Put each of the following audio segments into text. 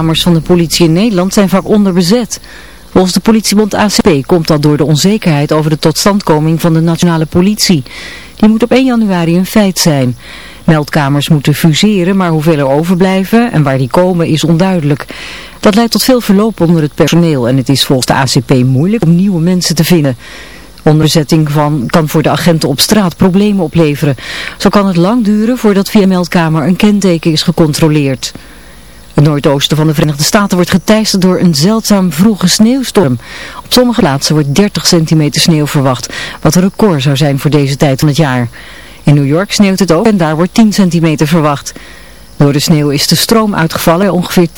meldkamers van de politie in Nederland zijn vaak onderbezet. Volgens de politiebond ACP komt dat door de onzekerheid over de totstandkoming van de nationale politie. Die moet op 1 januari een feit zijn. Meldkamers moeten fuseren, maar hoeveel er overblijven en waar die komen is onduidelijk. Dat leidt tot veel verloop onder het personeel en het is volgens de ACP moeilijk om nieuwe mensen te vinden. Onderzetting van kan voor de agenten op straat problemen opleveren. Zo kan het lang duren voordat via meldkamer een kenteken is gecontroleerd. Het noordoosten van de Verenigde Staten wordt geteisterd door een zeldzaam vroege sneeuwstorm. Op sommige plaatsen wordt 30 centimeter sneeuw verwacht, wat een record zou zijn voor deze tijd van het jaar. In New York sneeuwt het ook en daar wordt 10 centimeter verwacht. Door de sneeuw is de stroom uitgevallen ongeveer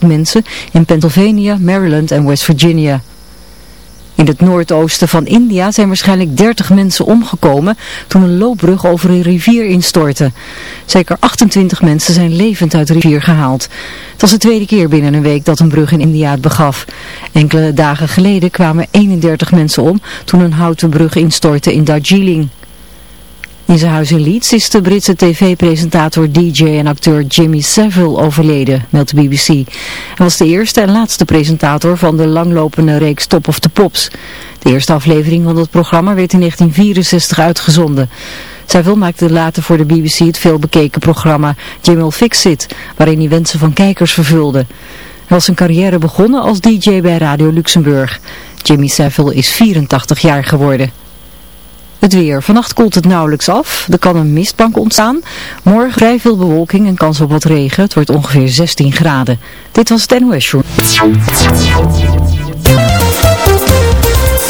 10.000 mensen in Pennsylvania, Maryland en West Virginia. In het noordoosten van India zijn waarschijnlijk 30 mensen omgekomen toen een loopbrug over een rivier instortte. Zeker 28 mensen zijn levend uit de rivier gehaald. Het was de tweede keer binnen een week dat een brug in India het begaf. Enkele dagen geleden kwamen 31 mensen om toen een houten brug instortte in Darjeeling. In zijn huis in Leeds is de Britse tv-presentator, DJ en acteur Jimmy Savile overleden, meldt de BBC. Hij was de eerste en laatste presentator van de langlopende reeks Top of the Pops. De eerste aflevering van dat programma werd in 1964 uitgezonden. Savile maakte later voor de BBC het veelbekeken programma Jimmy Fix It, waarin hij wensen van kijkers vervulde. Hij was zijn carrière begonnen als DJ bij Radio Luxemburg. Jimmy Savile is 84 jaar geworden. Het weer. Vannacht koelt het nauwelijks af. Er kan een mistbank ontstaan. Morgen vrij veel bewolking en kans op wat regen. Het wordt ongeveer 16 graden. Dit was het NOS.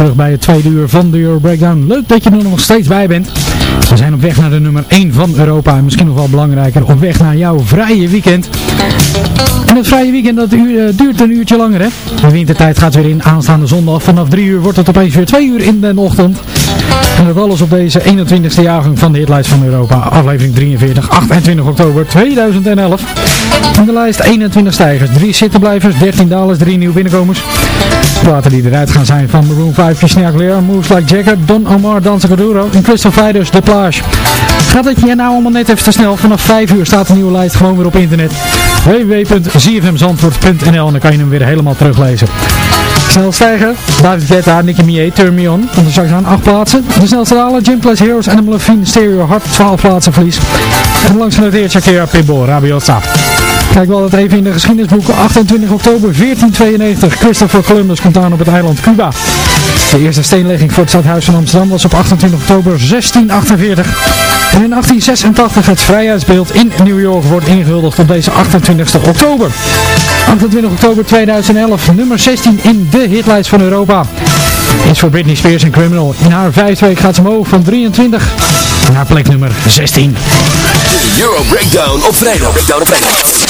Terug bij het tweede uur van de Euro Breakdown. Leuk dat je er nog steeds bij bent. We zijn op weg naar de nummer 1 van Europa. En misschien nog wel belangrijker, op weg naar jouw vrije weekend. En het vrije weekend dat eh, duurt een uurtje langer hè. De wintertijd gaat weer in. Aanstaande zondag vanaf 3 uur wordt het opeens weer 2 uur in de ochtend. En dat alles op deze 21ste jaargang van de hitlijst van Europa. Aflevering 43, 28 oktober 2011. In de lijst 21 stijgers, 3 zittenblijvers, 13 dalers, 3 nieuwe binnenkomers. Platen die eruit gaan zijn van Maroon 5, Christina Aguilera, Moves Like Jagger, Don Omar, Danza Caduro en Crystal Fighters, The Plage. Gaat het je nou allemaal net even te snel? Vanaf 5 uur staat de nieuwe lijst gewoon weer op internet. www.zfmzandvoort.nl en dan kan je hem weer helemaal teruglezen. Snel stijgen, David Guetta, Nicky Mier, Turn Me On. Komt aan 8 plaatsen. De snelste dalen, Gym Plus Heroes, Animal Levine, Stereo Hard, 12 plaatsen verlies. En langs genoteerd Shakira, Pitbull, Rabiota. Kijk wel dat even in de geschiedenisboeken. 28 oktober 1492. Christopher Columbus komt aan op het eiland Cuba. De eerste steenlegging voor het stadhuis van Amsterdam was op 28 oktober 1648. En in 1886 het vrijheidsbeeld in New York wordt ingehuldigd op deze 28 oktober. 28 oktober 2011, nummer 16 in de hitlijst van Europa. Is voor Britney Spears een criminal. In haar vijfde week gaat ze omhoog van 23 naar plek nummer 16. De Euro Breakdown op vrijdag. Breakdown op vrijdag.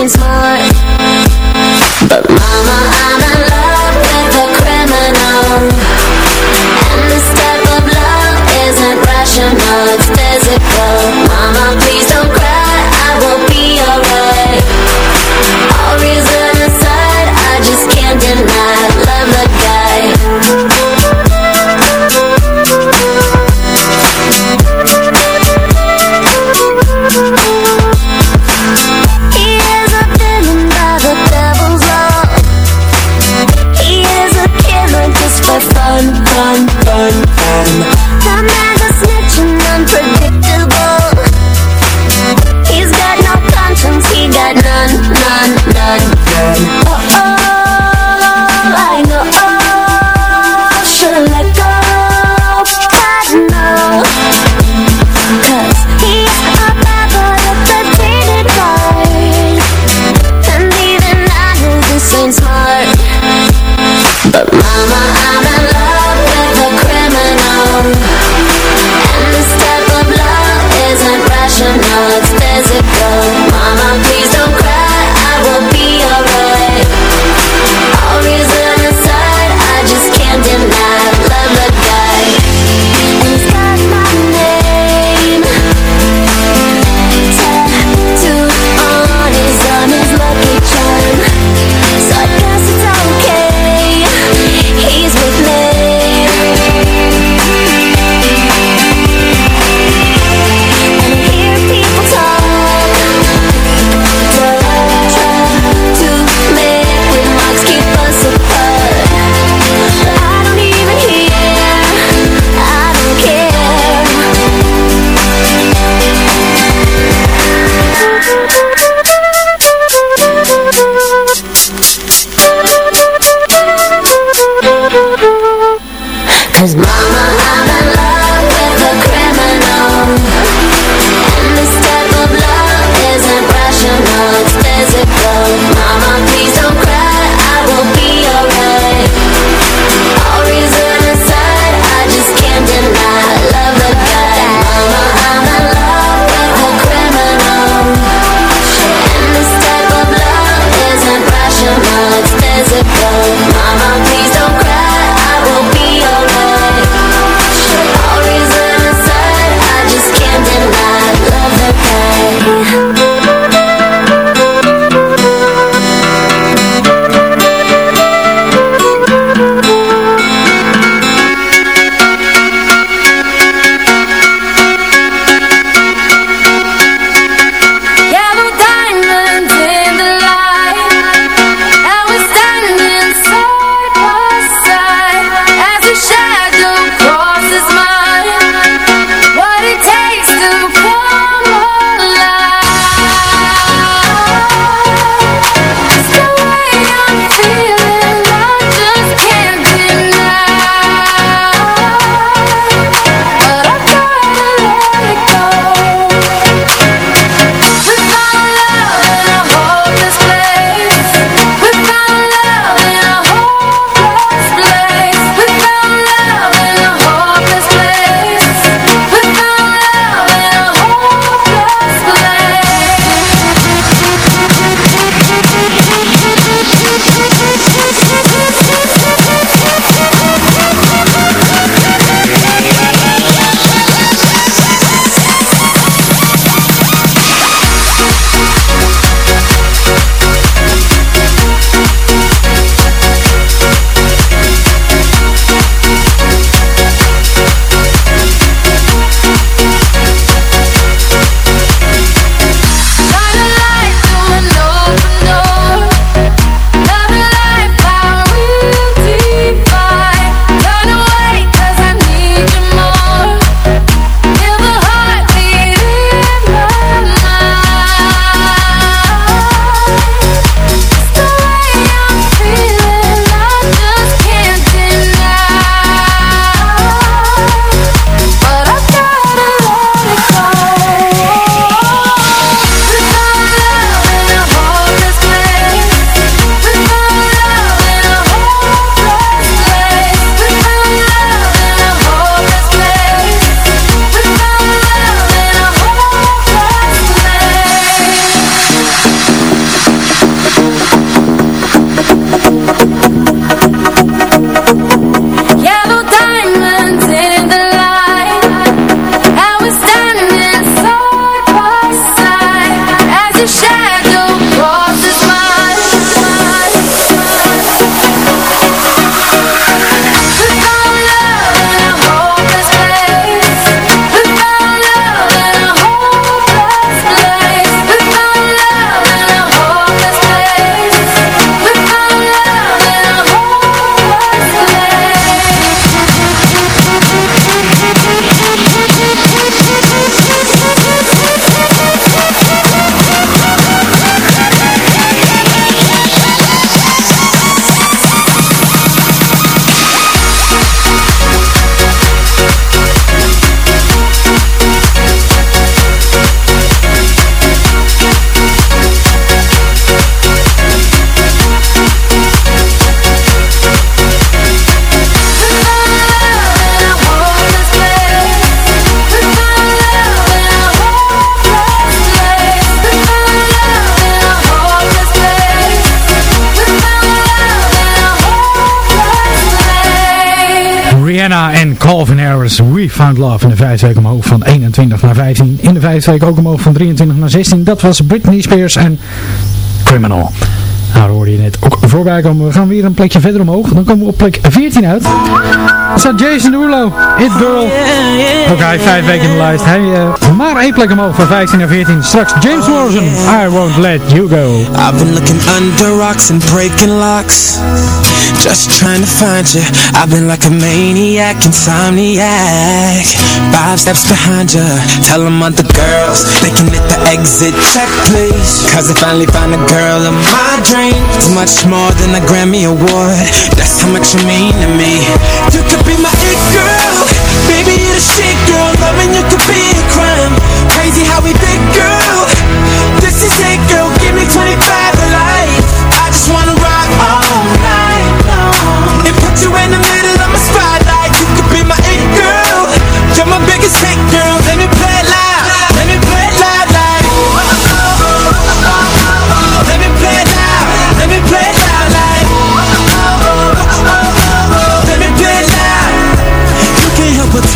ain't smart. Cause mama, Calvin Harris, We Found Love. In de vijfde week omhoog van 21 naar 15. In de vijfde week ook omhoog van 23 naar 16. Dat was Britney Spears en Criminal. Daar hoorde je net ook voorbij komen. We gaan weer een plekje verder omhoog. Dan komen we op plek 14 uit. Dat staat Jason Derulo, It Girl. Ook hij vijf weken in de lijst. Hij uh, maar één plek omhoog van 15 naar 14. Straks James Morrison, I Won't Let You Go. I've been looking under rocks and breaking locks Just trying to find you I've been like a maniac, insomniac Five steps behind you Tell them other girls They can hit the exit check please Cause I finally found a girl of my dreams Much more than a Grammy Award. That's how much you mean to me. You could be my it girl. Baby you're the shit girl. Loving you could be a crime. Crazy how we did girl. This is it girl. Give me 25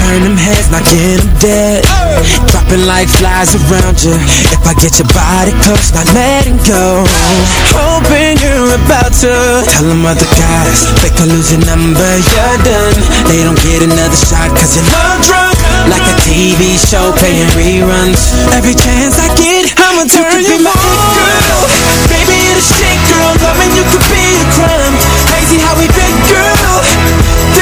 turn them heads Knocking them dead. Dropping like flies around you If I get your body close, not letting go. Hoping you're about to Tell them other guys. They can lose your number, you're done. They don't get another shot cause you're love drunk. Like a TV show playing reruns. Every chance I get, I'ma turn you, you on. girl. Baby, you're the shit girl. Loving you could be a crime Crazy how we been girl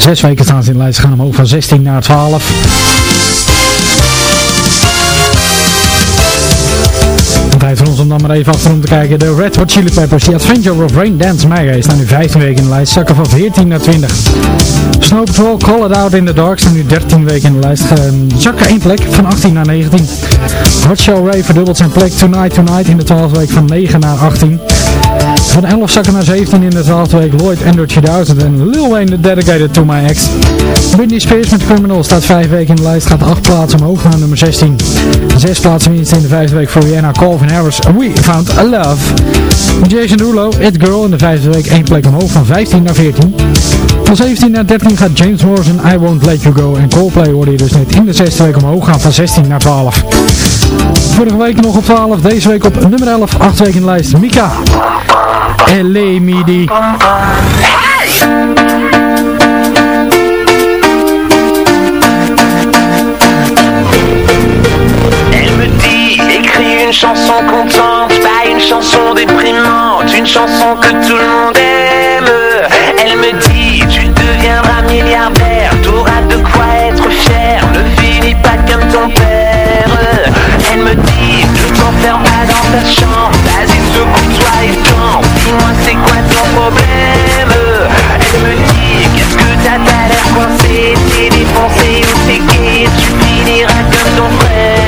Zes weken staan ze in de lijst. Ze gaan omhoog van 16 naar 12. Tijd voor ons om dan maar even achterom te kijken. De Red Hot Chili Peppers, The Adventure of Rain Dance Mega, staan nu 15 weken in de lijst. Zakken van 14 naar 20. Snow Patrol, Call It Out in the Dark, staan nu 13 weken in de lijst. Ehm, Zakken één plek van 18 naar 19. Hot Show Ray verdubbelt zijn plek Tonight Tonight in de 12 week van 9 naar 18. Van 11 zakken naar 17 in de 12e week Lloyd Ender 2000 en Lil Wayne Dedicated to My Ex. Britney Spears met Criminal staat 5 weken in de lijst, gaat 8 plaatsen omhoog naar nummer 16. 6 plaatsen winst in de 5e week voor Rihanna Calvin Harris. We Found a Love. Jason Derulo, It Girl in de 5e week 1 plek omhoog van 15 naar 14. Van 17 naar 13 gaat James Morrison I Won't Let You Go en Coldplay hoorde je dus net in de 6e week omhoog gaan van 16 naar 12. Vorige week nog op 12, deze week op nummer 11, 8 weken in de lijst. Mika. L.A. Midi. Elle me dit, écris une chanson contente, pas une chanson déprimante, une chanson que tout le monde aime. Elle me dit, tu deviendras milliardaire, ta chambre, vas-y secoue-toi et chante, dis-moi c'est quoi ton problème? Elle me dit, qu'est-ce que t'as, t'as l'air coincé, t'es défoncé ou t'es gay, tu finiras comme ton frère.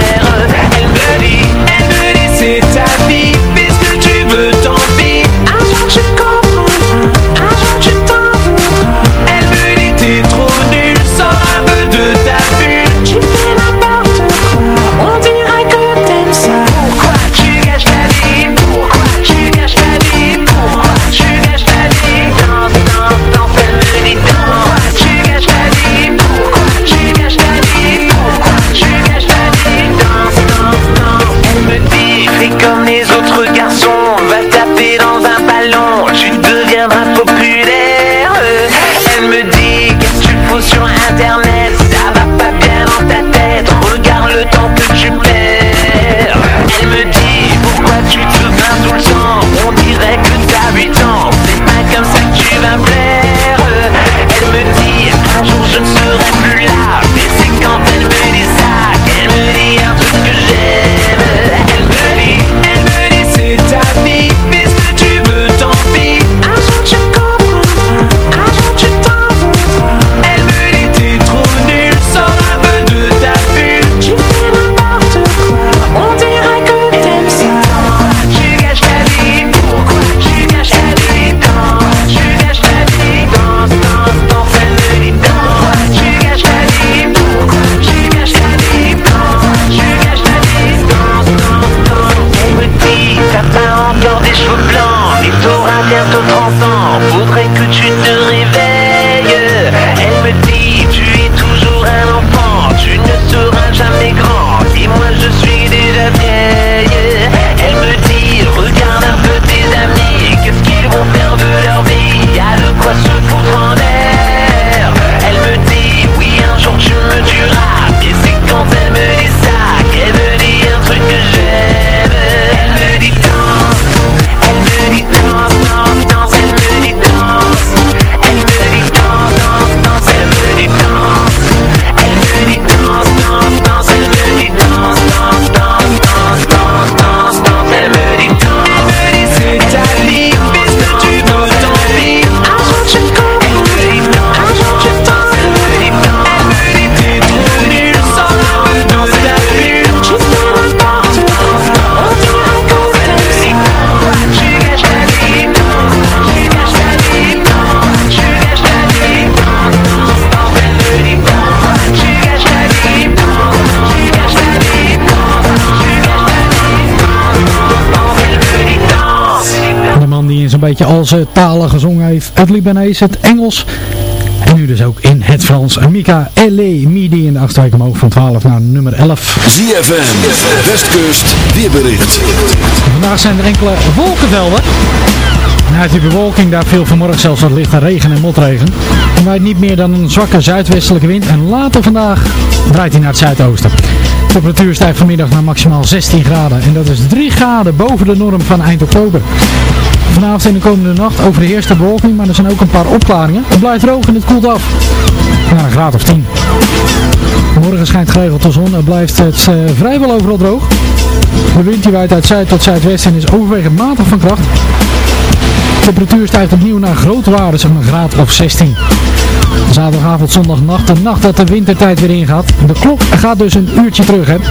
Beetje al zijn talen gezongen heeft. Het Libanees, het Engels en nu dus ook in het Frans. Mika L.A. Midi in de achtste week omhoog van 12 naar nummer 11. ZFM, Westkust, weerbericht. Vandaag zijn er enkele wolkenvelden. En uit die bewolking daar viel vanmorgen zelfs wat lichte regen en motregen. En waait niet meer dan een zwakke zuidwestelijke wind. En later vandaag draait hij naar het zuidoosten. De temperatuur stijgt vanmiddag naar maximaal 16 graden. En dat is 3 graden boven de norm van eind oktober. Vanavond en de komende nacht overheerst de bewolking, maar er zijn ook een paar opklaringen. Het blijft droog en het koelt af. Naar een graad of 10. Morgen schijnt geregeld de zon en blijft het uh, vrijwel overal droog. De wind die waait uit zuid tot zuidwesten en is overwegend matig van kracht. Temperatuur stijgt opnieuw naar grote waarden om een graad of 16. Zaterdagavond, zondagnacht, de nacht dat de wintertijd weer ingaat. De klok gaat dus een uurtje terug. Hè. We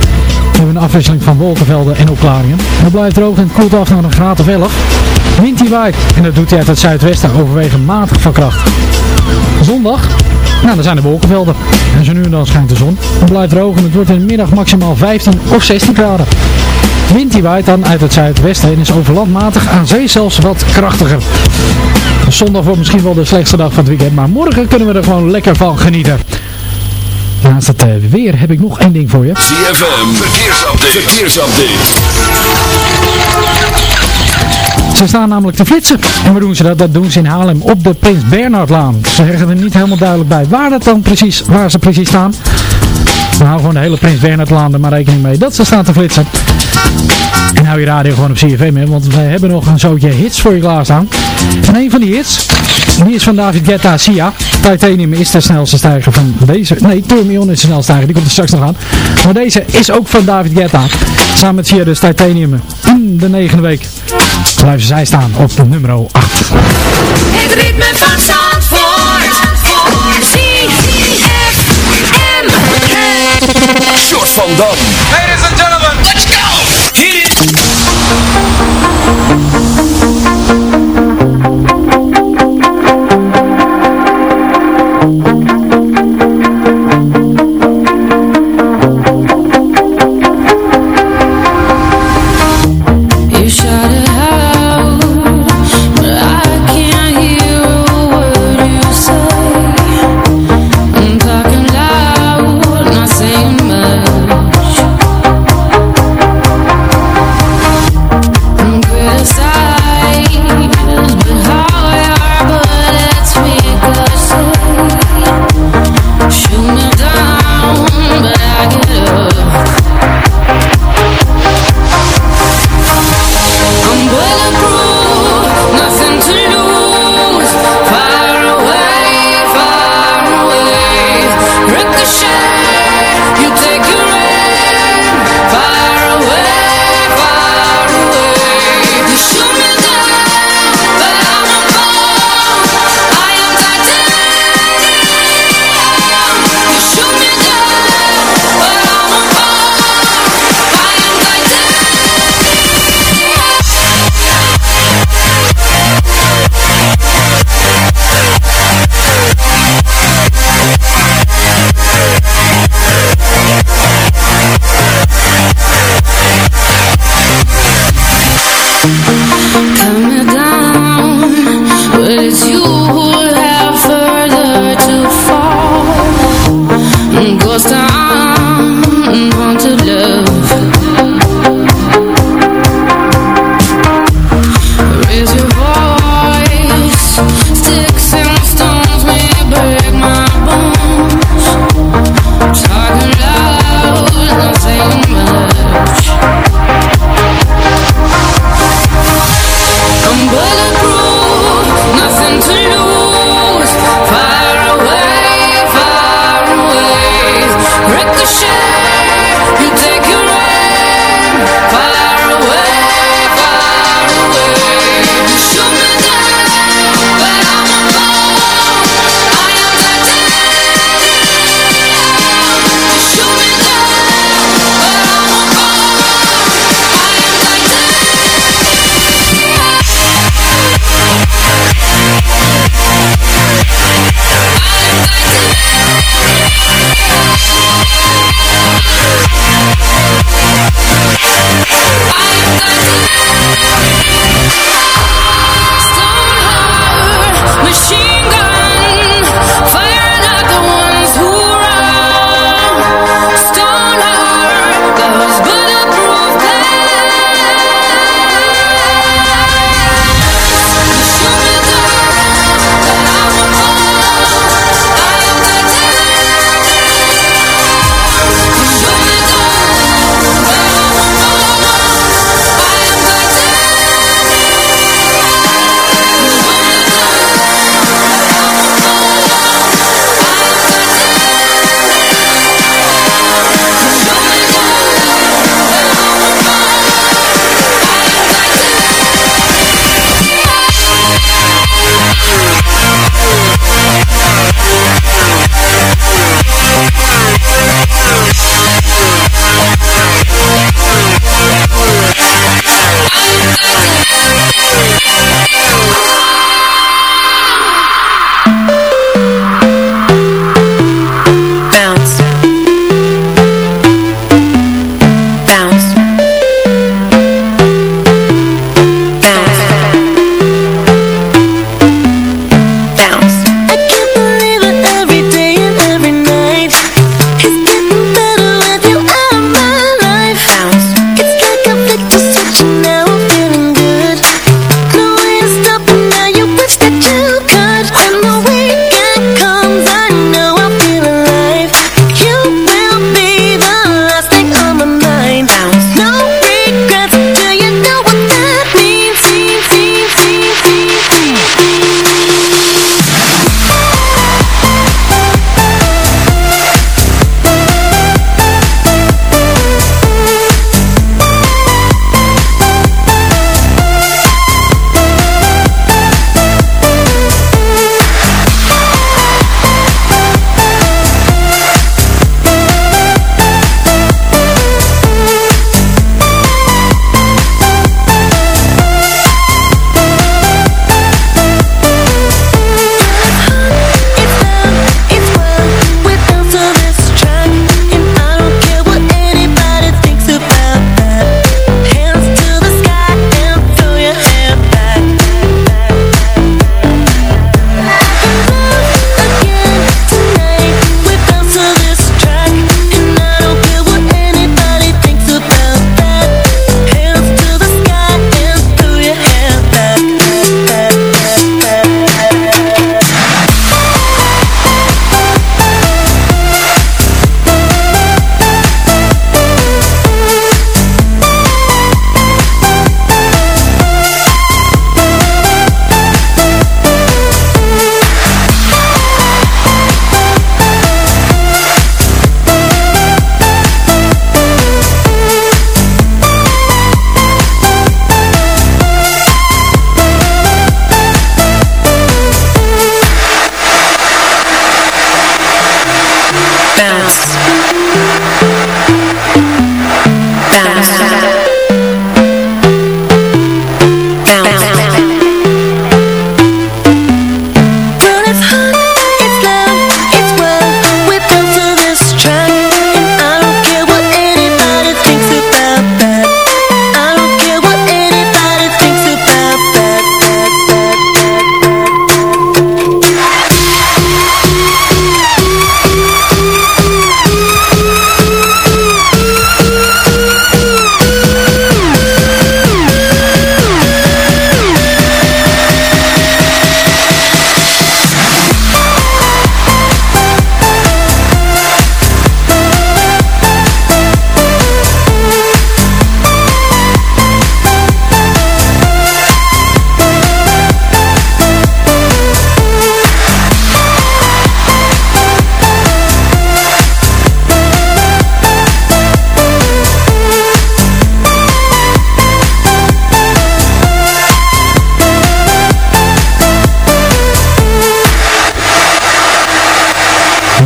hebben een afwisseling van wolkenvelden en opklaringen. Het blijft droog en koelt af naar een graad of 11. Wind die waait en dat doet hij uit het zuidwesten overwegend matig van kracht. Zondag, nou dan zijn de wolkenvelden. En zo nu en dan schijnt de zon. Het blijft droog en het wordt in de middag maximaal 15 of 16 graden. Wind die waait dan uit het zuidwesten en is over landmatig aan zee zelfs wat krachtiger. Zondag wordt misschien wel de slechtste dag van het weekend, maar morgen kunnen we er gewoon lekker van genieten. Naast het uh, weer heb ik nog één ding voor je. ZFM, verkeersupdate. verkeersupdate. Ze staan namelijk te flitsen. En waar doen ze dat? Dat doen ze in Haarlem op de Prins Bernhardlaan. Ze zeggen er niet helemaal duidelijk bij waar, dat dan precies, waar ze precies staan. We houden gewoon de hele Prins Bernhardlaan er maar rekening mee dat ze staan te flitsen. En hou je radio gewoon op CFM, hè, want wij hebben nog een zootje hits voor je klaarstaan. En een van die hits, die is van David Guetta, Sia. Titanium is de snelste stijger van deze. Nee, Thermion is de snelste stijger, die komt er straks nog aan. Maar deze is ook van David Guetta. Samen met Sia dus Titanium in de negende week. Blijven zij staan op nummer 8. Het ritme van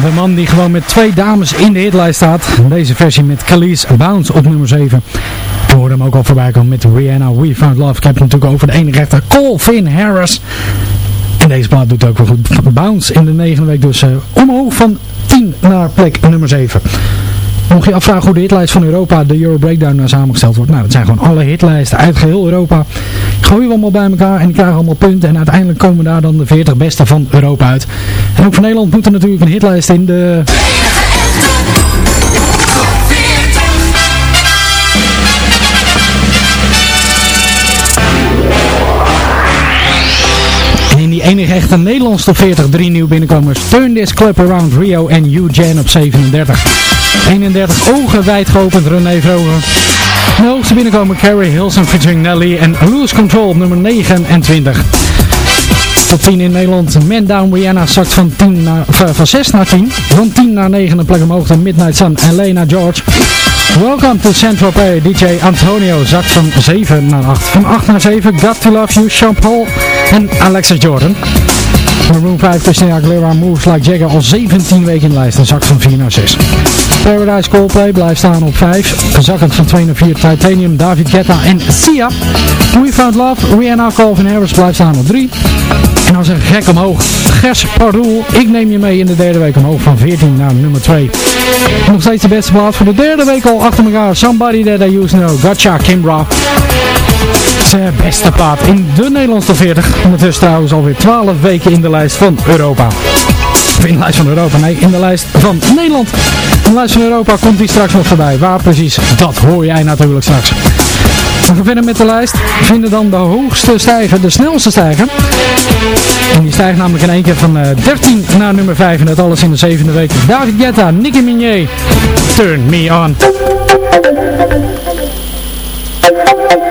De man die gewoon met twee dames in de hitlijst staat. Deze versie met Khalees Bounce op nummer 7. We hoorden hem ook al voorbij komen met Rihanna We Found Love. Ik heb het natuurlijk over de enige rechter Colvin Harris. En deze plaat doet ook wel goed. Bounce in de negende week dus eh, omhoog van 10 naar plek nummer 7. Mocht je afvragen hoe de hitlijst van Europa, de Euro Breakdown, nou samengesteld wordt. Nou, dat zijn gewoon alle hitlijsten uit geheel Europa. Gooien we allemaal bij elkaar en die krijgen allemaal punten. En uiteindelijk komen daar dan de 40 beste van Europa uit. En ook voor Nederland moet er natuurlijk een hitlijst in de... Enige echte Nederlandse top 40 drie nieuwe binnenkomers. Turn This Club Around Rio en Eugene op 37. 31 ogen wijd geopend René Vroger. De hoogste binnenkomen Carrie Hilson featuring Nelly en Lose Control nummer 29. Top 10 in Nederland. Man Down Rihanna zakt van, 10 naar, van, van 6 naar 10. Van 10 naar 9 een plek omhoog dan Midnight Sun en Lena George. Welcome to Central Pay. DJ Antonio zakt van 7 naar 8. Van 8 naar 7 Got to Love You, Sean Paul en Alexa Jordan. Maroon 5 Christina Aguilera Moves Like Jagger al 17 weken in de lijst en zakt van 4 naar 6. Paradise Coldplay blijft staan op 5. Zakkend van 2 naar 4 Titanium, David Guetta en Sia. We Found Love, Rihanna Calvin Harris blijft staan op 3. En dan zeg gek omhoog. Gers Pardoel, ik neem je mee in de derde week omhoog van 14 naar nummer 2. Nog steeds de beste plaats voor de derde week al achter elkaar. Somebody That I Use Know, Gotcha, Kimbra. Zijn beste plaat in de Nederlandse 40. Ondertussen trouwens alweer 12 weken in de lijst van Europa. In de lijst van Europa, nee, in de lijst van Nederland. In de lijst van Europa komt die straks nog voorbij. Waar precies, dat hoor jij natuurlijk straks. We gaan verder met de lijst. We vinden dan de hoogste stijger, de snelste stijger. En die stijgt namelijk in één keer van eh, 13 naar nummer 5. En dat alles in de zevende week. David Guetta, Nicki Minaj, Turn Me On.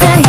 My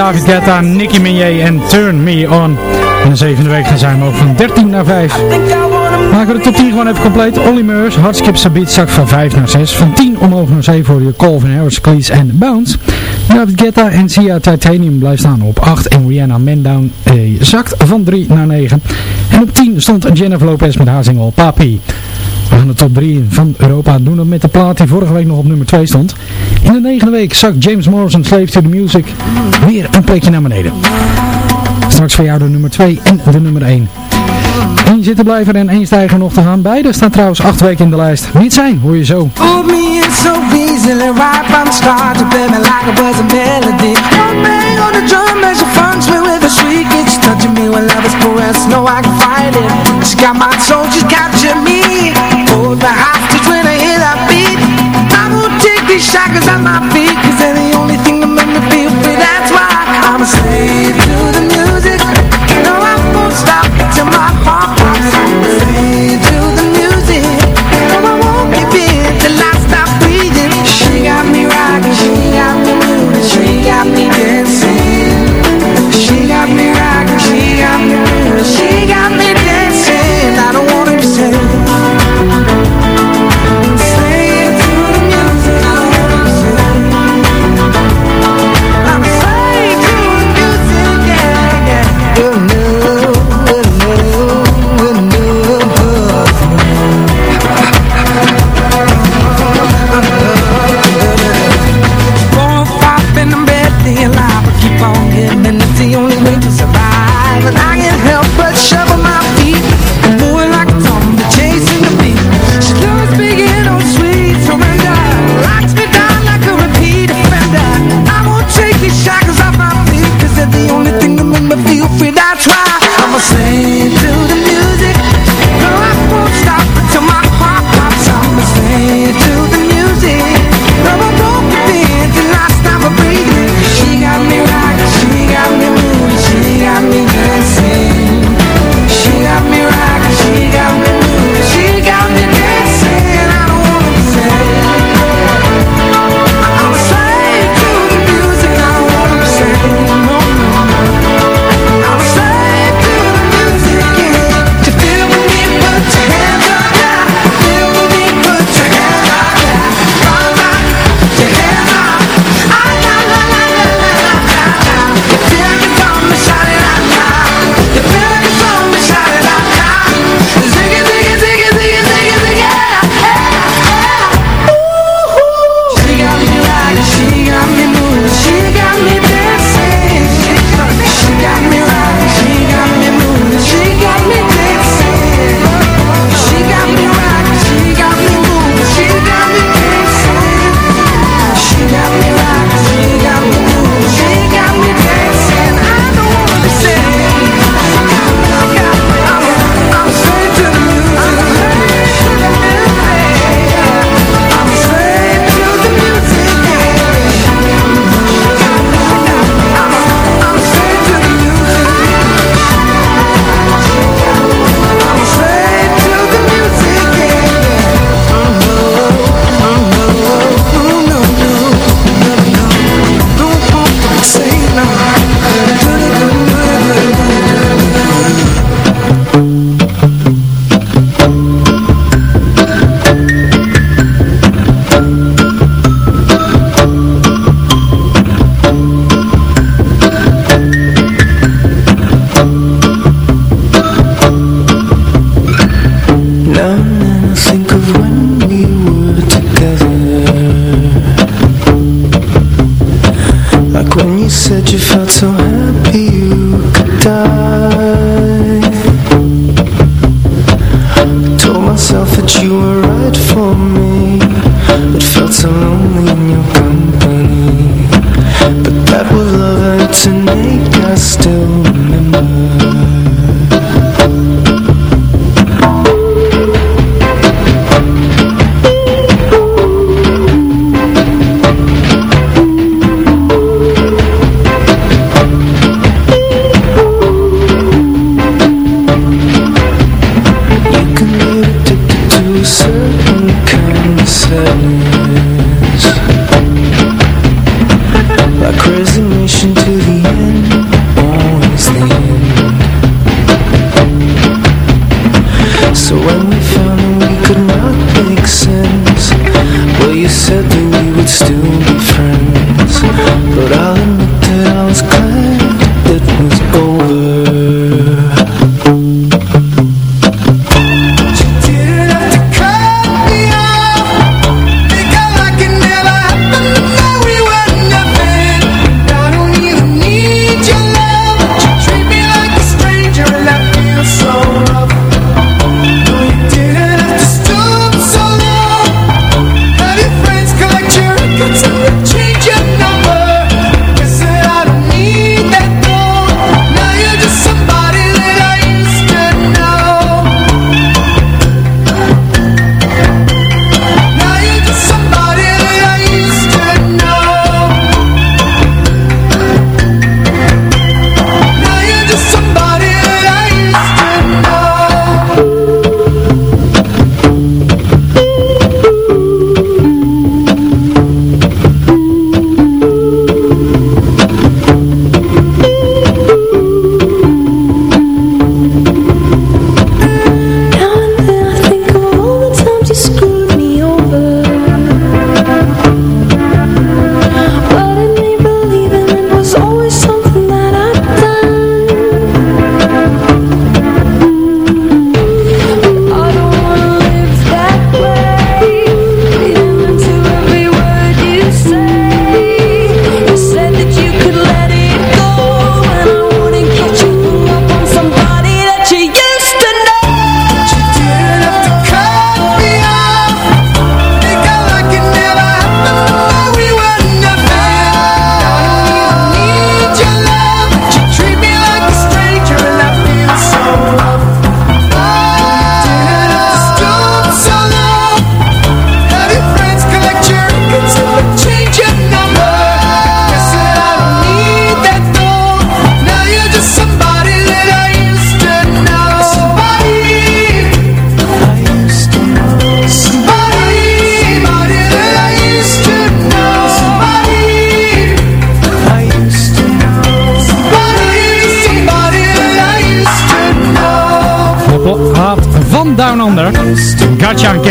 David Guetta, Nicky Minier en Turn Me On. In de zevende week gaan we nog van 13 naar 5. Maken we de top 10 gewoon even compleet. Olly Meurs, Hardskip Sabit zak van 5 naar 6. Van 10 omhoog naar 7 voor je Colvin Harris, Cleese en Bounce. David Guetta en Sia Titanium blijft staan op 8. En Rihanna Mendown eh, zakt van 3 naar 9. En op 10 stond Jennifer Lopez met haar single Papi van de top 3 van Europa. Doen dat met de plaat die vorige week nog op nummer 2 stond. In de negende week zak James Morrison Slave to the Music weer een plekje naar beneden. Straks voor jou de nummer 2 en de nummer 1. Eén zittenblijver en één stijger nog te gaan. Beide staan trouwens acht weken in de lijst. Niet zijn, hoor je zo. The my hostage when I hear that beat. I won't take these shackles at my feet Cause they're the only thing that make me feel free. That's why I'm a slave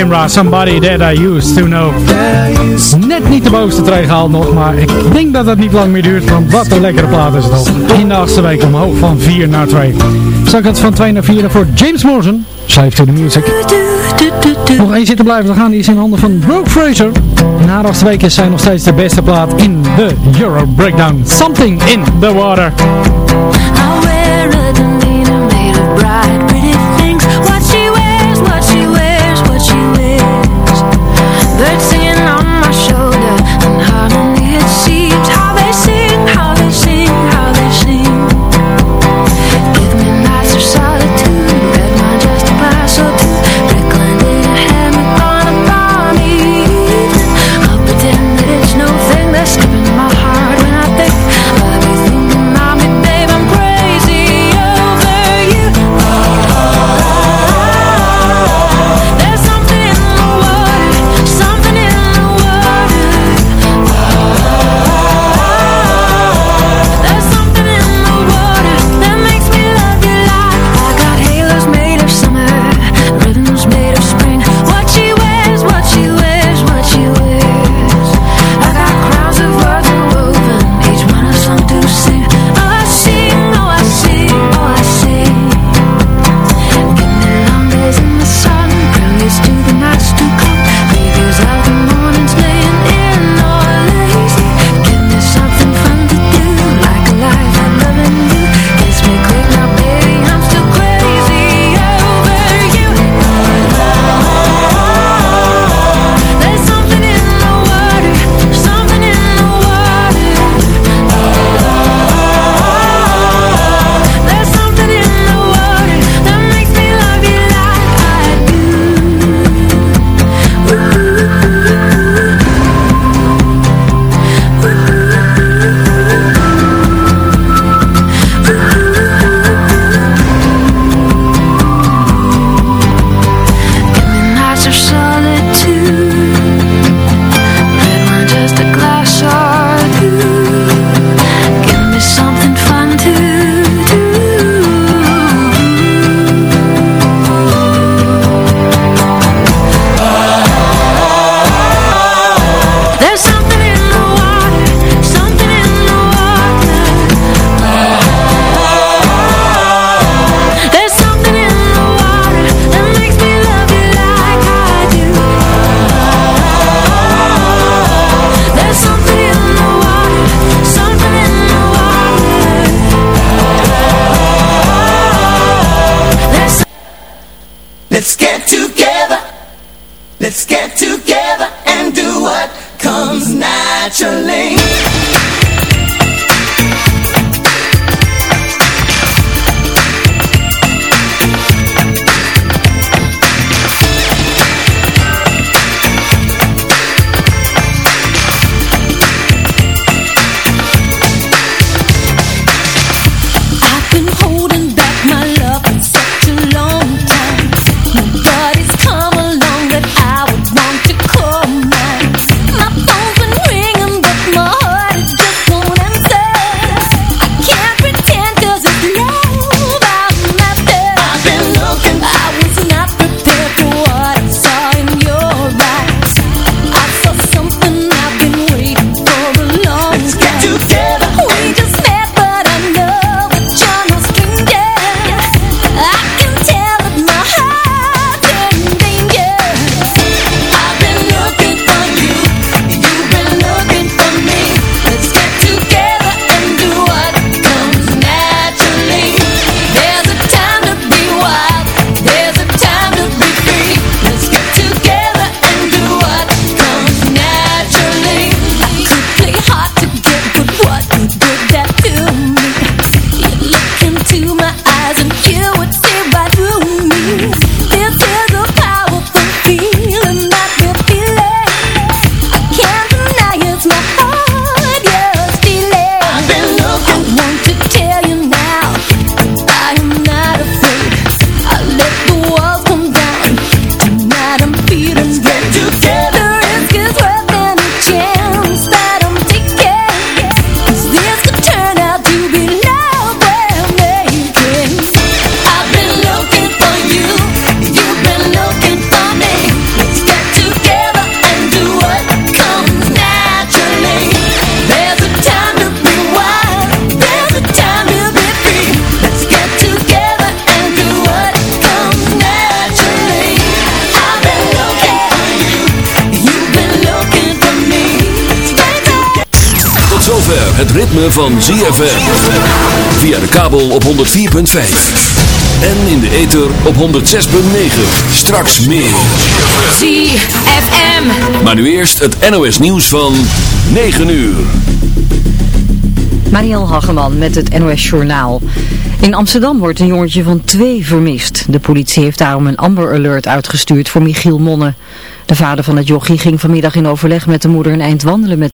Camera, Somebody That I Used To Know. Net niet de bovenste trein gehaald nog, maar ik denk dat dat niet lang meer duurt, want wat een lekkere plaat is het al. In de achtste week omhoog van 4 naar 2. Zak het van 2 naar 4 voor James Morrison, Save to the Music. Nog één zitten blijven te gaan, die is in handen van Broke Fraser. Na de achtste week is zij nog steeds de beste plaat in de Euro Breakdown. Something in the Water. I wear a made of bright, pretty ritme van ZFM. Via de kabel op 104.5. En in de ether op 106.9. Straks meer. ZFM. Maar nu eerst het NOS nieuws van 9 uur. Mariel Hageman met het NOS Journaal. In Amsterdam wordt een jongetje van twee vermist. De politie heeft daarom een Amber Alert uitgestuurd voor Michiel Monne. De vader van het jochie ging vanmiddag in overleg met de moeder een eind wandelen met